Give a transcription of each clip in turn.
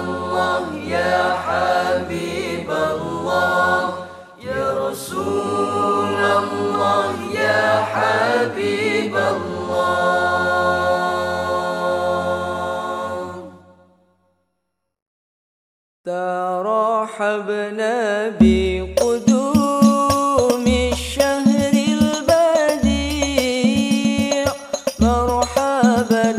الله يا حبيب الله يا رسول الله يا حبيب الله. ترحبنا بي مرحبا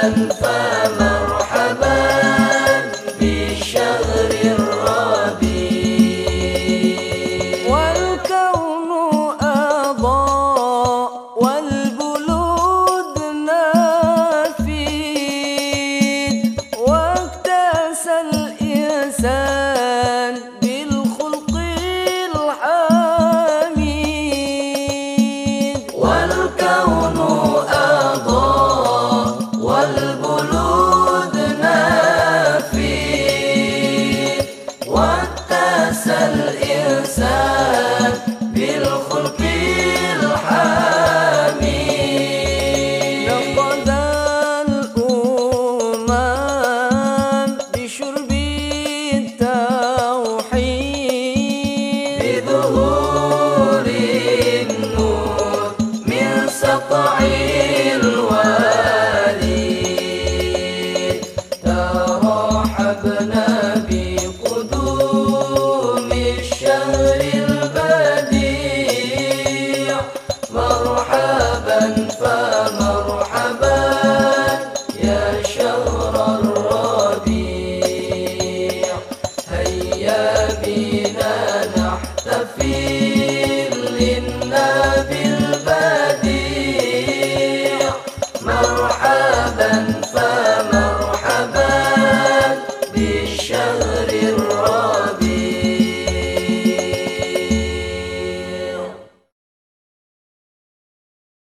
tanpa الإنسان.